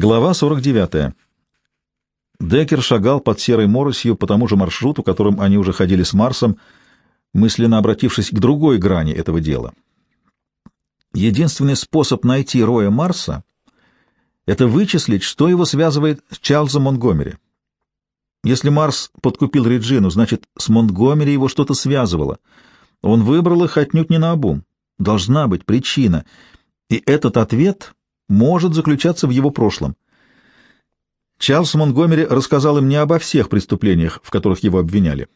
Глава 49. Деккер шагал под серой моросью по тому же маршруту, которым они уже ходили с Марсом, мысленно обратившись к другой грани этого дела. Единственный способ найти Роя Марса — это вычислить, что его связывает с Чарльзом Монтгомери. Если Марс подкупил Реджину, значит, с Монтгомери его что-то связывало. Он выбрал их отнюдь не наобум. Должна быть причина. И этот ответ может заключаться в его прошлом. Чарльз Монгомери рассказал им не обо всех преступлениях, в которых его обвиняли.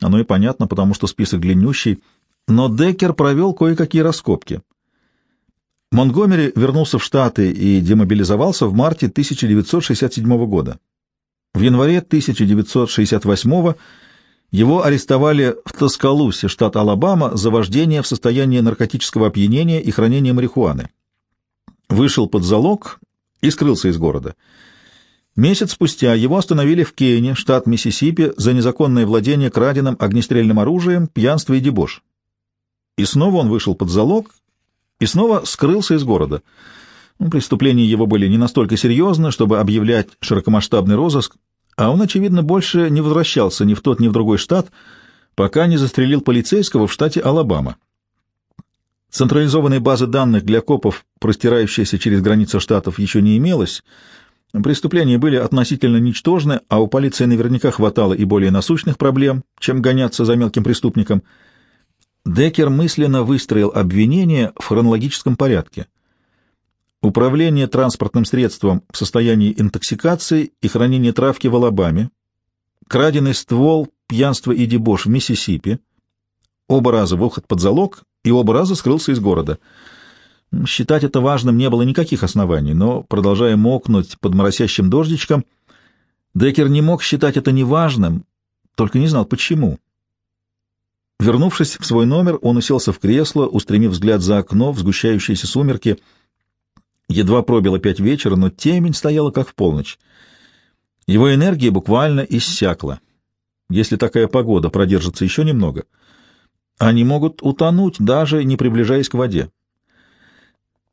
Оно и понятно, потому что список длиннющий, но Деккер провел кое-какие раскопки. Монгомери вернулся в Штаты и демобилизовался в марте 1967 года. В январе 1968 его арестовали в Тоскалусе, штат Алабама, за вождение в состоянии наркотического опьянения и хранение марихуаны вышел под залог и скрылся из города. Месяц спустя его остановили в Кейне, штат Миссисипи, за незаконное владение краденым огнестрельным оружием, пьянство и дебош. И снова он вышел под залог и снова скрылся из города. Ну, преступления его были не настолько серьезны, чтобы объявлять широкомасштабный розыск, а он, очевидно, больше не возвращался ни в тот, ни в другой штат, пока не застрелил полицейского в штате Алабама. Централизованной базы данных для копов, простирающейся через границы штатов, еще не имелось. Преступления были относительно ничтожны, а у полиции наверняка хватало и более насущных проблем, чем гоняться за мелким преступником. Деккер мысленно выстроил обвинение в хронологическом порядке. Управление транспортным средством в состоянии интоксикации и хранение травки в Алабаме, краденый ствол, пьянство и дебош в Миссисипи, оба раза выход под залог и оба раза скрылся из города. Считать это важным не было никаких оснований, но, продолжая мокнуть под моросящим дождичком, Деккер не мог считать это неважным, только не знал, почему. Вернувшись в свой номер, он уселся в кресло, устремив взгляд за окно в сгущающиеся сумерки. Едва пробило пять вечера, но темень стояла как в полночь. Его энергия буквально иссякла. Если такая погода продержится еще немного — они могут утонуть, даже не приближаясь к воде.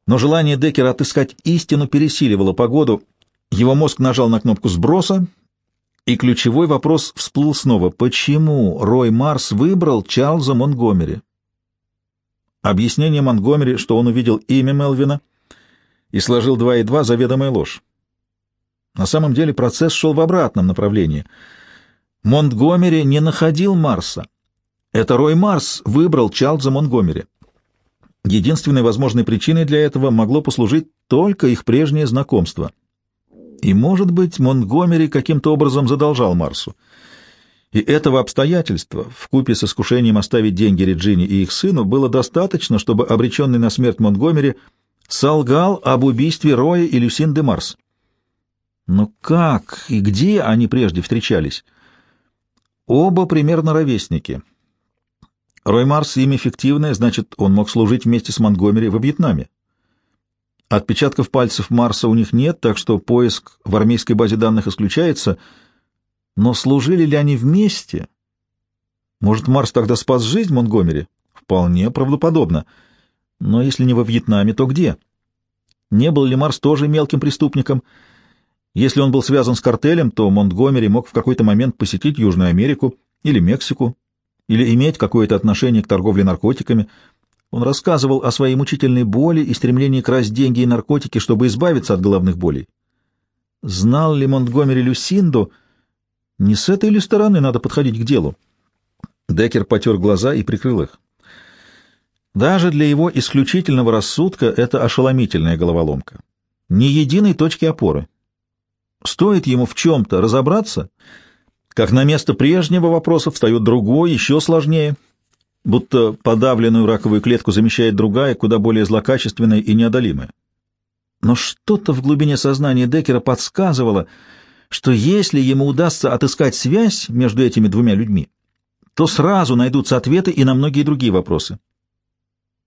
Но желание Деккера отыскать истину пересиливало погоду. Его мозг нажал на кнопку сброса, и ключевой вопрос всплыл снова. Почему Рой Марс выбрал Чарльза Монгомери? Объяснение Монгомери, что он увидел имя Мелвина и сложил два и два, заведомая ложь. На самом деле процесс шел в обратном направлении. Монтгомери не находил Марса, это Рой Марс выбрал Чарльза Монгомери. Единственной возможной причиной для этого могло послужить только их прежнее знакомство. И, может быть, Монгомери каким-то образом задолжал Марсу. И этого обстоятельства, вкупе с искушением оставить деньги Реджине и их сыну, было достаточно, чтобы обреченный на смерть Монгомери солгал об убийстве Роя и Люсин де Марс. Но как и где они прежде встречались? Оба примерно ровесники — Рой Марс имя фиктивное, значит, он мог служить вместе с Монтгомери во Вьетнаме. Отпечатков пальцев Марса у них нет, так что поиск в армейской базе данных исключается. Но служили ли они вместе? Может, Марс тогда спас жизнь Монтгомери? Вполне правдоподобно. Но если не во Вьетнаме, то где? Не был ли Марс тоже мелким преступником? Если он был связан с картелем, то Монтгомери мог в какой-то момент посетить Южную Америку или Мексику, или иметь какое-то отношение к торговле наркотиками. Он рассказывал о своей мучительной боли и стремлении красть деньги и наркотики, чтобы избавиться от головных болей. Знал ли Монтгомери Люсинду? Не с этой ли стороны надо подходить к делу? Деккер потер глаза и прикрыл их. Даже для его исключительного рассудка это ошеломительная головоломка. Ни единой точки опоры. Стоит ему в чем-то разобраться — как на место прежнего вопроса встает другой, еще сложнее, будто подавленную раковую клетку замещает другая, куда более злокачественная и неодолимая. Но что-то в глубине сознания Деккера подсказывало, что если ему удастся отыскать связь между этими двумя людьми, то сразу найдутся ответы и на многие другие вопросы.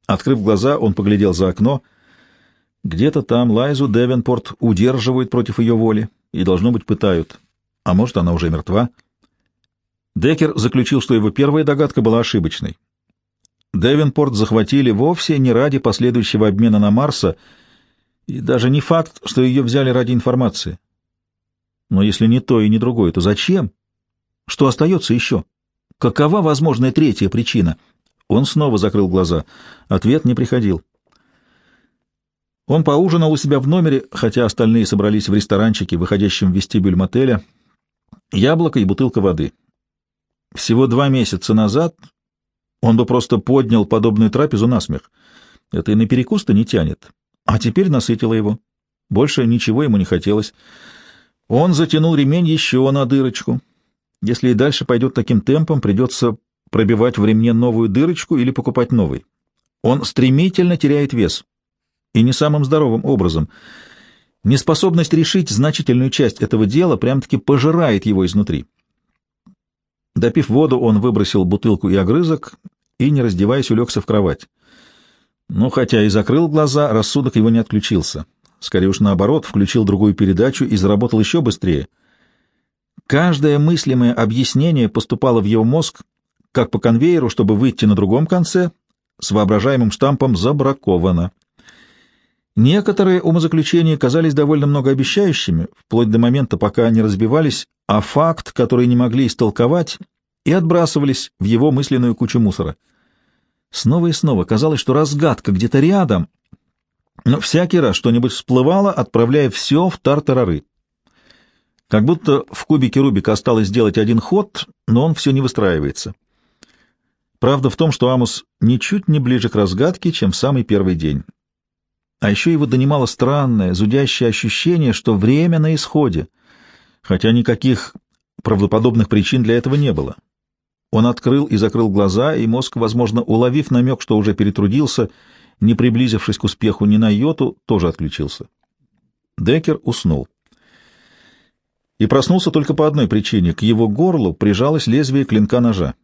Открыв глаза, он поглядел за окно. Где-то там Лайзу Девенпорт удерживают против ее воли и, должно быть, пытают. А может, она уже мертва? Деккер заключил, что его первая догадка была ошибочной. Девенпорт захватили вовсе не ради последующего обмена на Марса. И даже не факт, что ее взяли ради информации. Но если не то и не другое, то зачем? Что остается еще? Какова возможная третья причина? Он снова закрыл глаза. Ответ не приходил. Он поужинал у себя в номере, хотя остальные собрались в ресторанчике, выходящем в вестибюль мотеля. Яблоко и бутылка воды. Всего два месяца назад он бы просто поднял подобную трапезу на смех. Это и на перекус-то не тянет. А теперь насытило его. Больше ничего ему не хотелось. Он затянул ремень еще на дырочку. Если и дальше пойдет таким темпом, придется пробивать в ремне новую дырочку или покупать новый. Он стремительно теряет вес. И не самым здоровым образом. Неспособность решить значительную часть этого дела прям-таки пожирает его изнутри. Допив воду, он выбросил бутылку и огрызок и, не раздеваясь, улегся в кровать. Но хотя и закрыл глаза, рассудок его не отключился. Скорее уж наоборот, включил другую передачу и заработал еще быстрее. Каждое мыслимое объяснение поступало в его мозг, как по конвейеру, чтобы выйти на другом конце, с воображаемым штампом «забраковано». Некоторые умозаключения казались довольно многообещающими, вплоть до момента, пока они разбивались, а факт, который не могли истолковать, и отбрасывались в его мысленную кучу мусора. Снова и снова казалось, что разгадка где-то рядом, но всякий раз что-нибудь всплывало, отправляя все в тартарары. Как будто в кубике Рубика осталось сделать один ход, но он все не выстраивается. Правда в том, что Амус ничуть не ближе к разгадке, чем в самый первый день. А еще его донимало странное, зудящее ощущение, что время на исходе, хотя никаких правдоподобных причин для этого не было. Он открыл и закрыл глаза, и мозг, возможно, уловив намек, что уже перетрудился, не приблизившись к успеху ни на йоту, тоже отключился. Деккер уснул. И проснулся только по одной причине — к его горлу прижалось лезвие клинка ножа.